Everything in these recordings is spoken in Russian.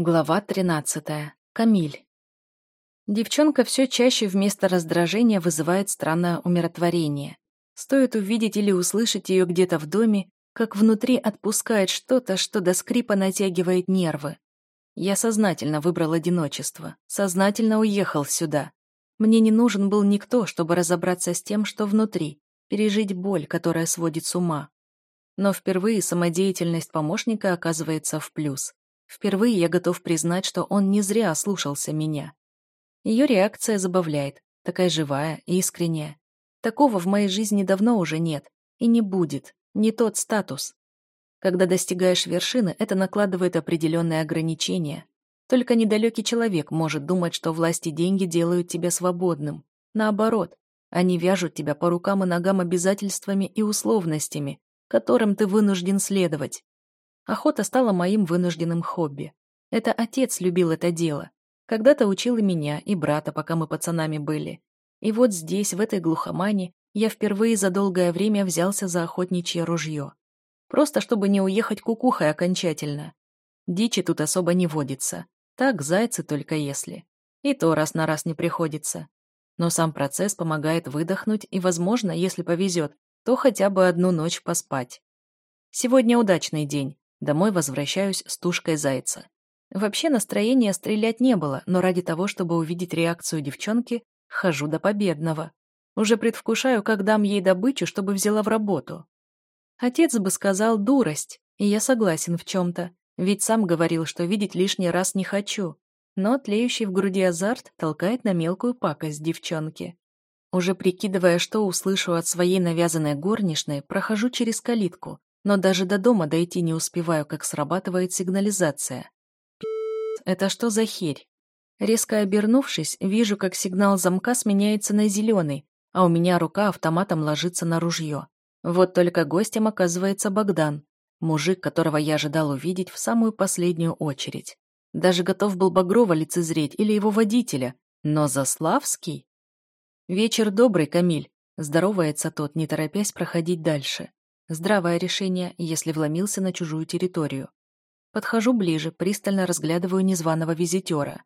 Глава 13. Камиль. Девчонка все чаще вместо раздражения вызывает странное умиротворение. Стоит увидеть или услышать ее где-то в доме, как внутри отпускает что-то, что до скрипа натягивает нервы. Я сознательно выбрал одиночество, сознательно уехал сюда. Мне не нужен был никто, чтобы разобраться с тем, что внутри, пережить боль, которая сводит с ума. Но впервые самодеятельность помощника оказывается в плюс. Впервые я готов признать, что он не зря ослушался меня. Ее реакция забавляет, такая живая и искренняя. Такого в моей жизни давно уже нет. И не будет. Не тот статус. Когда достигаешь вершины, это накладывает определенные ограничения. Только недалекий человек может думать, что власть и деньги делают тебя свободным. Наоборот, они вяжут тебя по рукам и ногам обязательствами и условностями, которым ты вынужден следовать. Охота стала моим вынужденным хобби. Это отец любил это дело. Когда-то учил и меня, и брата, пока мы пацанами были. И вот здесь, в этой глухомане, я впервые за долгое время взялся за охотничье ружье. Просто чтобы не уехать кукухой окончательно. Дичи тут особо не водится. Так, зайцы только если. И то раз на раз не приходится. Но сам процесс помогает выдохнуть и, возможно, если повезет, то хотя бы одну ночь поспать. Сегодня удачный день. Домой возвращаюсь с тушкой зайца. Вообще настроения стрелять не было, но ради того, чтобы увидеть реакцию девчонки, хожу до победного. Уже предвкушаю, как дам ей добычу, чтобы взяла в работу. Отец бы сказал дурость, и я согласен в чем-то, ведь сам говорил, что видеть лишний раз не хочу. Но тлеющий в груди азарт толкает на мелкую пакость девчонки. Уже прикидывая, что услышу от своей навязанной горничной, прохожу через калитку, но даже до дома дойти не успеваю, как срабатывает сигнализация. это что за херь? Резко обернувшись, вижу, как сигнал замка сменяется на зеленый, а у меня рука автоматом ложится на ружье. Вот только гостем оказывается Богдан, мужик, которого я ожидал увидеть в самую последнюю очередь. Даже готов был Багрова лицезреть или его водителя, но Заславский? Вечер добрый, Камиль. Здоровается тот, не торопясь проходить дальше. Здравое решение, если вломился на чужую территорию. Подхожу ближе, пристально разглядываю незваного визитера.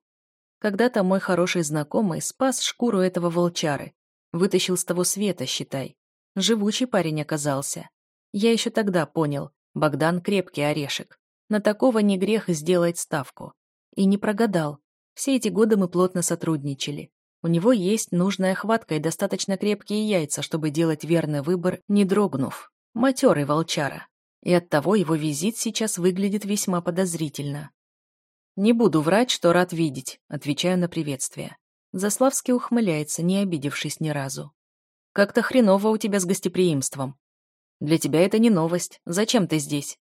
Когда-то мой хороший знакомый спас шкуру этого волчары. Вытащил с того света, считай. Живучий парень оказался. Я еще тогда понял, Богдан крепкий орешек. На такого не грех сделать ставку. И не прогадал. Все эти годы мы плотно сотрудничали. У него есть нужная хватка и достаточно крепкие яйца, чтобы делать верный выбор, не дрогнув. Матерый волчара. И оттого его визит сейчас выглядит весьма подозрительно. «Не буду врать, что рад видеть», — отвечаю на приветствие. Заславский ухмыляется, не обидевшись ни разу. «Как-то хреново у тебя с гостеприимством. Для тебя это не новость. Зачем ты здесь?»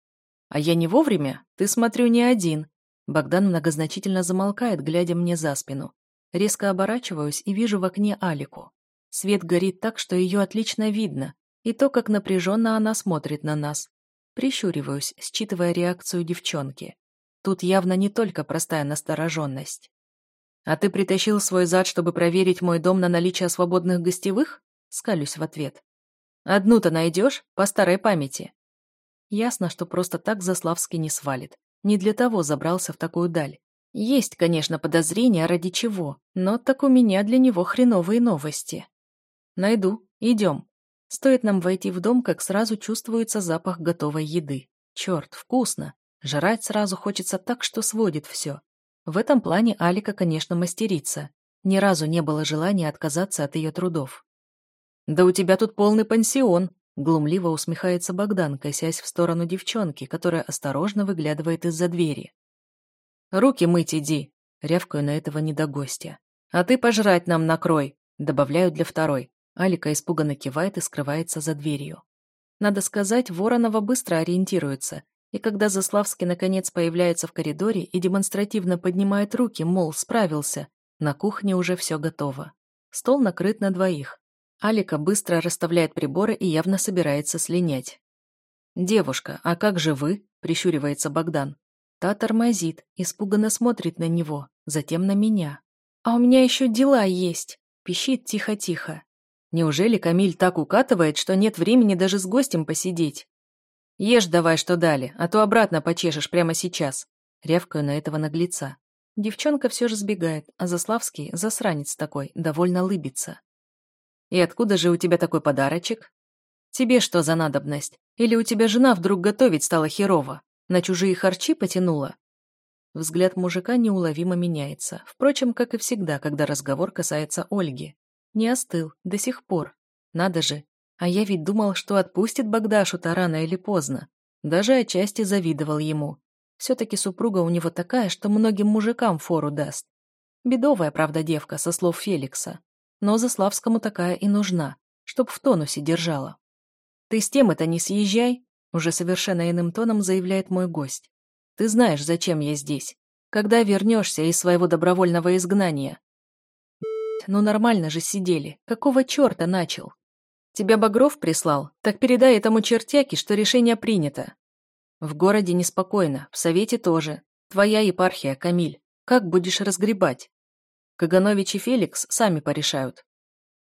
«А я не вовремя? Ты, смотрю, не один». Богдан многозначительно замолкает, глядя мне за спину. Резко оборачиваюсь и вижу в окне Алику. Свет горит так, что ее отлично видно, и то, как напряженно она смотрит на нас. Прищуриваюсь, считывая реакцию девчонки. Тут явно не только простая настороженность. «А ты притащил свой зад, чтобы проверить мой дом на наличие свободных гостевых?» Скалюсь в ответ. «Одну-то найдешь? По старой памяти». Ясно, что просто так Заславский не свалит. Не для того забрался в такую даль. Есть, конечно, подозрения, ради чего, но так у меня для него хреновые новости. Найду. Идем. Стоит нам войти в дом, как сразу чувствуется запах готовой еды. Черт, вкусно. Жрать сразу хочется так, что сводит все. В этом плане Алика, конечно, мастерица. Ни разу не было желания отказаться от ее трудов. «Да у тебя тут полный пансион», — глумливо усмехается Богдан, косясь в сторону девчонки, которая осторожно выглядывает из-за двери. «Руки мыть иди», — рявкаю на этого недогостя. «А ты пожрать нам накрой», — добавляю для второй. Алика испуганно кивает и скрывается за дверью. Надо сказать, Воронова быстро ориентируется, и когда Заславский наконец появляется в коридоре и демонстративно поднимает руки, мол, справился, на кухне уже все готово. Стол накрыт на двоих. Алика быстро расставляет приборы и явно собирается слинять. «Девушка, а как же вы?» – прищуривается Богдан. Та тормозит, испуганно смотрит на него, затем на меня. «А у меня еще дела есть!» – пищит тихо-тихо. Неужели Камиль так укатывает, что нет времени даже с гостем посидеть? Ешь давай, что дали, а то обратно почешешь прямо сейчас. Рявкаю на этого наглеца. Девчонка все же сбегает, а Заславский, засранец такой, довольно лыбится. «И откуда же у тебя такой подарочек?» «Тебе что за надобность? Или у тебя жена вдруг готовить стала херово? На чужие харчи потянула?» Взгляд мужика неуловимо меняется, впрочем, как и всегда, когда разговор касается Ольги. Не остыл, до сих пор. Надо же. А я ведь думал, что отпустит Богдашу-то рано или поздно. Даже отчасти завидовал ему. Все-таки супруга у него такая, что многим мужикам фору даст. Бедовая, правда, девка, со слов Феликса. Но Заславскому такая и нужна, чтоб в тонусе держала. «Ты с тем это не съезжай», — уже совершенно иным тоном заявляет мой гость. «Ты знаешь, зачем я здесь. Когда вернешься из своего добровольного изгнания?» «Ну нормально же сидели. Какого черта начал?» «Тебя Багров прислал? Так передай этому чертяке, что решение принято. В городе неспокойно, в совете тоже. Твоя епархия, Камиль. Как будешь разгребать? Каганович и Феликс сами порешают.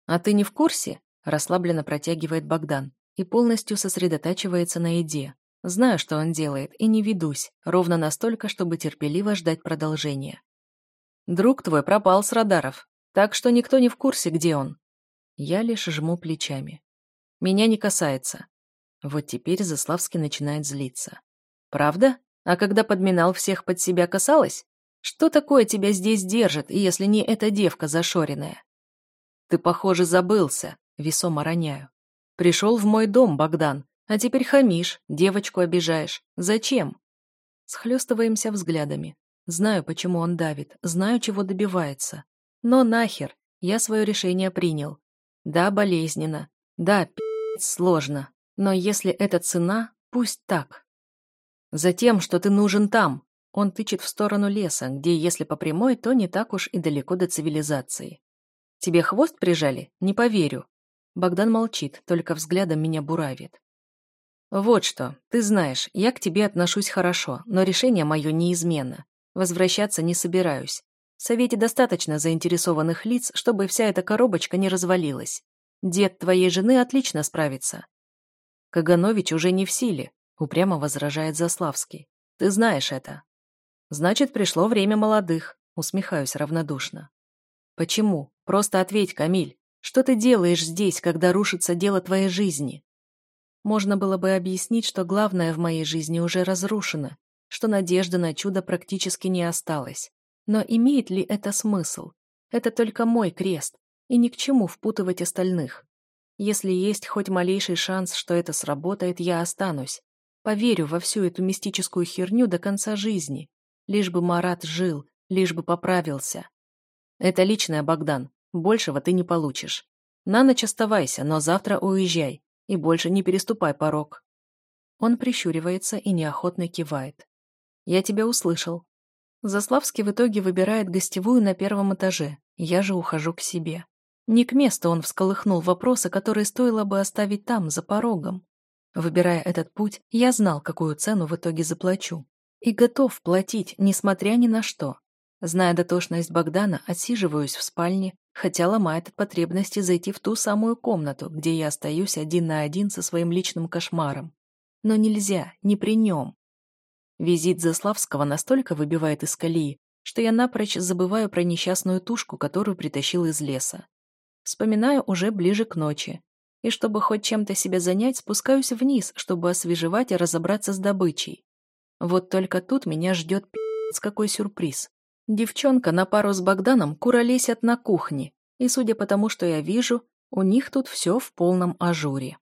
А ты не в курсе? Расслабленно протягивает Богдан и полностью сосредотачивается на еде. Знаю, что он делает, и не ведусь, ровно настолько, чтобы терпеливо ждать продолжения. Друг твой пропал с радаров, так что никто не в курсе, где он. Я лишь жму плечами. Меня не касается. Вот теперь Заславский начинает злиться. Правда? А когда подминал всех под себя касалась? Что такое тебя здесь держит, если не эта девка зашоренная? Ты, похоже, забылся, весомо роняю. Пришел в мой дом, Богдан, а теперь хамишь, девочку обижаешь. Зачем? Схлестываемся взглядами. Знаю, почему он давит, знаю, чего добивается. Но нахер, я свое решение принял. Да, болезненно. Да, пи***ц сложно. Но если это цена, пусть так. Затем, что ты нужен там. Он тычет в сторону леса, где, если по прямой, то не так уж и далеко до цивилизации. Тебе хвост прижали? Не поверю. Богдан молчит, только взглядом меня буравит. Вот что, ты знаешь, я к тебе отношусь хорошо, но решение мое неизменно. Возвращаться не собираюсь. Совете достаточно заинтересованных лиц, чтобы вся эта коробочка не развалилась. Дед твоей жены отлично справится. Каганович уже не в силе, Упрямо возражает Заславский. Ты знаешь это. Значит, пришло время молодых. Усмехаюсь равнодушно. Почему? Просто ответь, Камиль. Что ты делаешь здесь, когда рушится дело твоей жизни? Можно было бы объяснить, что главное в моей жизни уже разрушено, что надежда на чудо практически не осталась. Но имеет ли это смысл? Это только мой крест, и ни к чему впутывать остальных. Если есть хоть малейший шанс, что это сработает, я останусь. Поверю во всю эту мистическую херню до конца жизни. Лишь бы Марат жил, лишь бы поправился. Это личное, Богдан. Большего ты не получишь. На ночь оставайся, но завтра уезжай. И больше не переступай порог. Он прищуривается и неохотно кивает. Я тебя услышал. Заславский в итоге выбирает гостевую на первом этаже. Я же ухожу к себе. Не к месту он всколыхнул вопросы, которые стоило бы оставить там, за порогом. Выбирая этот путь, я знал, какую цену в итоге заплачу. И готов платить, несмотря ни на что. Зная дотошность Богдана, отсиживаюсь в спальне, хотя ломает от потребности зайти в ту самую комнату, где я остаюсь один на один со своим личным кошмаром. Но нельзя, не при нем. Визит Заславского настолько выбивает из колеи, что я напрочь забываю про несчастную тушку, которую притащил из леса. Вспоминаю уже ближе к ночи, и чтобы хоть чем-то себя занять, спускаюсь вниз, чтобы освежевать и разобраться с добычей. Вот только тут меня ждет пи***ц какой сюрприз. Девчонка на пару с Богданом куролесят на кухне, и судя по тому, что я вижу, у них тут все в полном ажуре.